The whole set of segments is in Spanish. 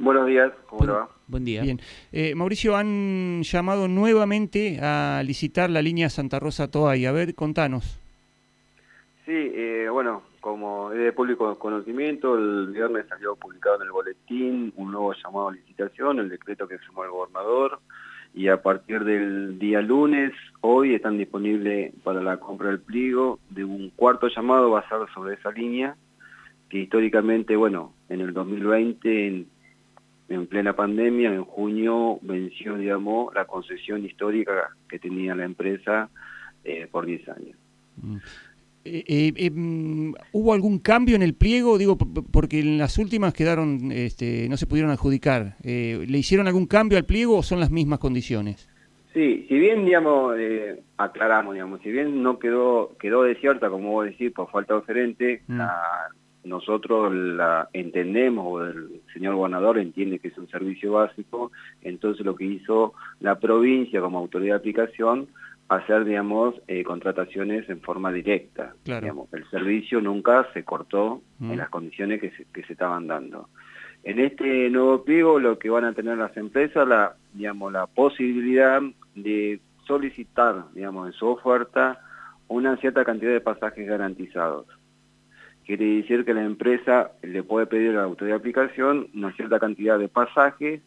Buenos días, ¿cómo le va? Buen día. Bien. Eh, Mauricio, han llamado nuevamente a licitar la línea Santa Rosa Toay. A ver, contanos. Sí, eh, bueno, como es de público conocimiento, el viernes salió publicado en el boletín un nuevo llamado a licitación, el decreto que firmó el gobernador, y a partir del día lunes, hoy están disponibles para la compra del pliego de un cuarto llamado basado sobre esa línea, que históricamente, bueno, en el 2020, en, en plena pandemia, en junio, venció, digamos, la concesión histórica que tenía la empresa eh, por 10 años. Mm. Eh, eh, mm, ¿Hubo algún cambio en el pliego? Digo, porque en las últimas quedaron, este, no se pudieron adjudicar. ¿Le hicieron algún cambio al pliego o son las mismas condiciones? Sí, si bien, digamos, eh, aclaramos, digamos, si bien no quedó quedó desierta, como vos decís, por falta de oferente, Mm. la, nosotros la entendemos, o el señor gobernador entiende que es un servicio básico, entonces lo que hizo la provincia como autoridad de aplicación, hacer, digamos, eh, contrataciones en forma directa. Claro. Digamos, el servicio nunca se cortó Mm. en las condiciones que se, que se estaban dando. En este nuevo pliego lo que van a tener las empresas, la, digamos, la posibilidad de solicitar, digamos, en su oferta una cierta cantidad de pasajes garantizados. Quiere decir que la empresa le puede pedir a la autoridad de aplicación una cierta cantidad de pasajes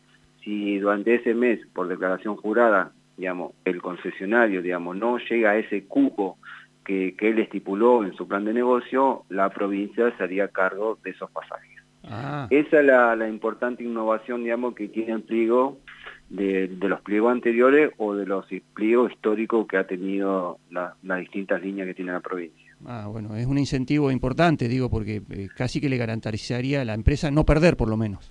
si durante ese mes, por declaración jurada, digamos, el concesionario, digamos, no llega a ese cupo que, que él estipuló en su plan de negocio, la provincia se haría cargo de esos pasajes. Ah, Esa es la, la importante innovación, digamos, que tiene el pliego de, de los pliegos anteriores o de los pliegos históricos que ha tenido la- las distintas líneas que tiene la provincia. Ah, bueno, es un incentivo importante, digo, porque eh, casi que le garantizaría a la empresa no perder, por lo menos.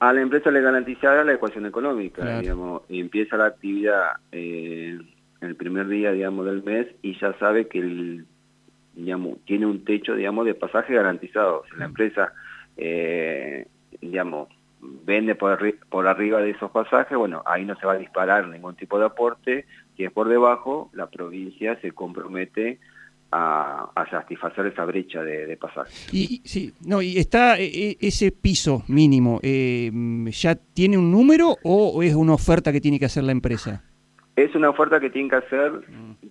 A la empresa le garantizará la ecuación económica, Claro. digamos, y empieza la actividad eh, el primer día, digamos, del mes y ya sabe que el, digamos, tiene un techo, digamos, de pasaje garantizado. Si la empresa, eh, digamos, vende por, arri- por arriba de esos pasajes, bueno, ahí no se va a disparar ningún tipo de aporte, si es por debajo, la provincia se compromete a, a satisfacer esa brecha de, de pasajes. Y, y- sí, no, y está eh, eh, ese piso mínimo, eh, mm, ¿ya tiene un número o es una oferta que tiene que hacer la empresa? Es una oferta que tienen que hacer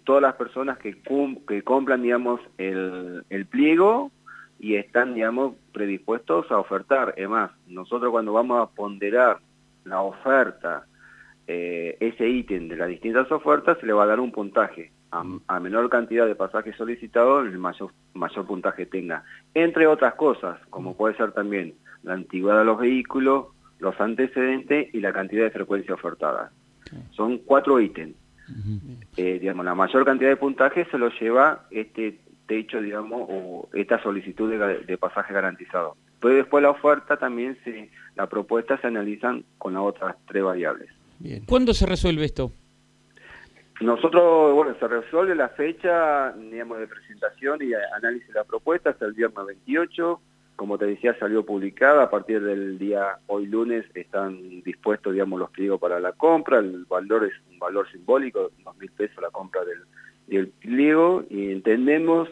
todas las personas que, cum- que compran, digamos, el, el pliego y están, digamos, predispuestos a ofertar. Es más, nosotros cuando vamos a ponderar la oferta, eh, ese ítem de las distintas ofertas, se le va a dar un puntaje. A, a menor cantidad de pasajes solicitados, el mayor, mayor puntaje tenga. Entre otras cosas, como puede ser también la antigüedad de los vehículos, los antecedentes y la cantidad de frecuencia ofertada. Son cuatro ítems. Eh, digamos, la mayor cantidad de puntaje se lo lleva este techo, digamos, o esta solicitud de, de pasaje garantizado. Pero después la oferta también, se, la propuesta se analizan con las otras tres variables. Bien. ¿Cuándo se resuelve esto? Nosotros, bueno, se resuelve la fecha, digamos, de presentación y análisis de la propuesta hasta el viernes 28. Como te decía, salió publicada. A partir del día hoy lunes están dispuestos, digamos, los pliegos para la compra. El valor es un valor simbólico, dos mil pesos la compra del, del pliego. Y entendemos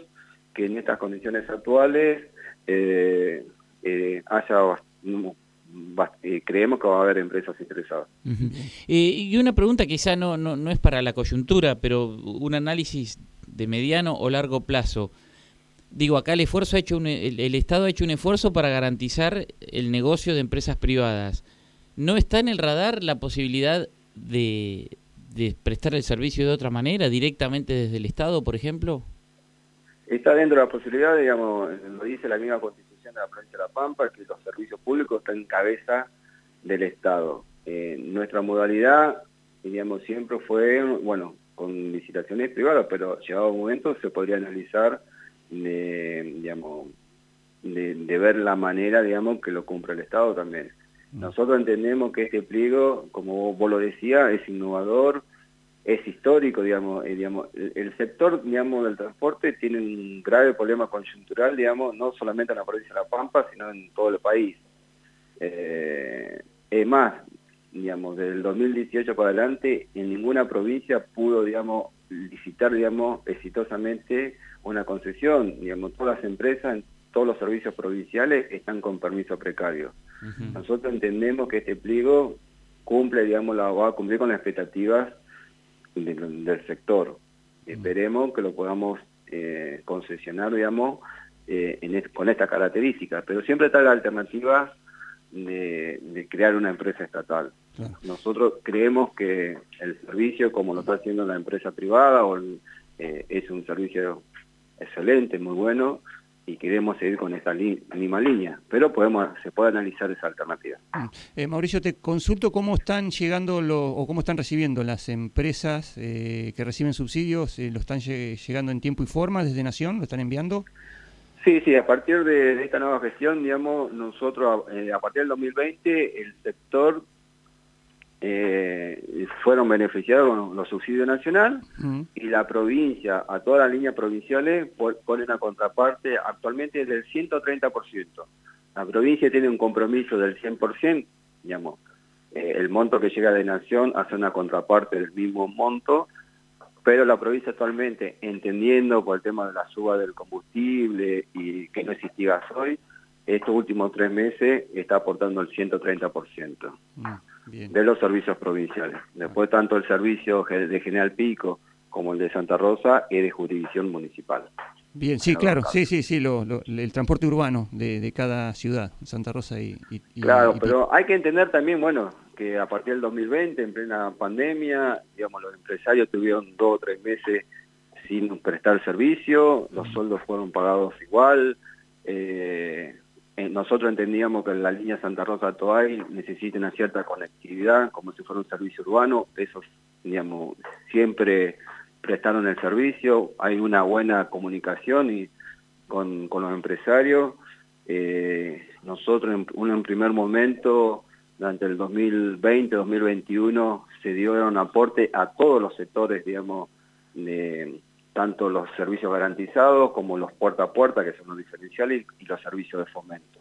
que en estas condiciones actuales eh, eh, haya, bast- eh, creemos que va a haber empresas interesadas. Eh, y una pregunta quizá no, no, no es para la coyuntura, pero un análisis de mediano o largo plazo. Digo, acá el esfuerzo ha hecho un- el, el Estado ha hecho un esfuerzo para garantizar el negocio de empresas privadas. ¿No está en el radar la posibilidad de, de prestar el servicio de otra manera, directamente desde el Estado, por ejemplo? Está dentro de la posibilidad, digamos, lo dice la misma constitución de la provincia de La Pampa, que los servicios públicos están en cabeza del Estado. Eh, nuestra modalidad, digamos, siempre fue, bueno, con licitaciones privadas, pero llegado un momento se podría analizar de, digamos, de, de ver la manera, digamos, que lo cumpre el Estado también. Nosotros entendemos que este pliego, como vos lo decías, es innovador, es histórico, digamos, eh, digamos el, el sector, digamos, del transporte tiene un grave problema coyuntural, digamos, no solamente en la provincia de La Pampa, sino en todo el país. Eh, es más, digamos, desde el 2018 para adelante, en ninguna provincia pudo, digamos, licitar, digamos, exitosamente una concesión. Digamos, todas las empresas, todos los servicios provinciales están con permiso precario. Nosotros entendemos que este pliego cumple, digamos, la, va a cumplir con las expectativas del sector. Esperemos que lo podamos eh, concesionar, digamos, eh, con esta característica, pero siempre está la alternativa de, crear una empresa estatal. Nosotros creemos que el servicio, como lo está haciendo la empresa privada, o eh, es un servicio excelente, muy bueno, y queremos seguir con esta misma línea, pero podemos se puede analizar esa alternativa. Mm. Eh, Mauricio, te consulto cómo están llegando o cómo están recibiendo las empresas eh, que reciben subsidios, ¿lo están llegando en tiempo y forma desde Nación? ¿Lo están enviando? Sí, sí, a partir de, esta nueva gestión, digamos, nosotros a partir del 2020 el sector eh, fueron beneficiados con los subsidios nacional y la provincia, a todas las líneas provinciales, pone una contraparte actualmente del 130%. La provincia tiene un compromiso del 100%, digamos, eh, el monto que llega de Nación hace una contraparte del mismo monto, pero la provincia actualmente, entendiendo por el tema de la suba del combustible y que no existía gasoil, estos últimos tres meses está aportando el 130% de los servicios provinciales. Después tanto el servicio de General Pico como el de Santa Rosa es de jurisdicción municipal. Bien, sí, claro, sí, sí, sí, lo, el transporte urbano de, cada ciudad, Santa Rosa y... claro, pero hay que entender también, bueno, que a partir del 2020, en plena pandemia, digamos, los empresarios tuvieron dos o tres meses sin prestar servicio, los sueldos fueron pagados igual, eh, nosotros entendíamos que la línea Santa Rosa Toay necesita una cierta conectividad, como si fuera un servicio urbano, esos, digamos, siempre prestaron el servicio, hay una buena comunicación y con, los empresarios. Eh, nosotros en, uno en primer momento, durante el 2020-2021, se dio un aporte a todos los sectores, digamos, de tanto los servicios garantizados como los puerta a puerta, que son los diferenciales, y los servicios de fomento.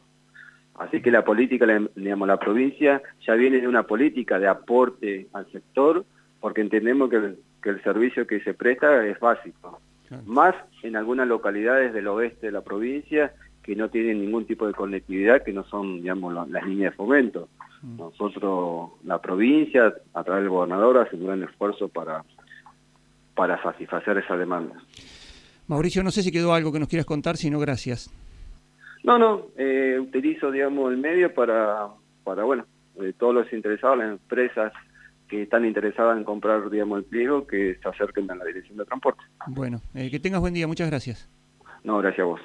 Así que la política, digamos, la provincia ya viene de una política de aporte al sector, porque entendemos que el, servicio que se presta es básico. Más en algunas localidades del oeste de la provincia que no tienen ningún tipo de conectividad, que no son, digamos, las líneas de fomento. Mm. Nosotros, la provincia, a través del gobernador, hace un gran esfuerzo para para satisfacer esa demanda. Mauricio, no sé si quedó algo que nos quieras contar, si no, gracias. No, no, eh, utilizo, digamos, el medio para, para bueno, eh, todos los interesados, las empresas que están interesadas en comprar, digamos, el pliego, que se acerquen a la dirección de transporte. Bueno, eh, que tengas buen día, muchas gracias. No, gracias a vos.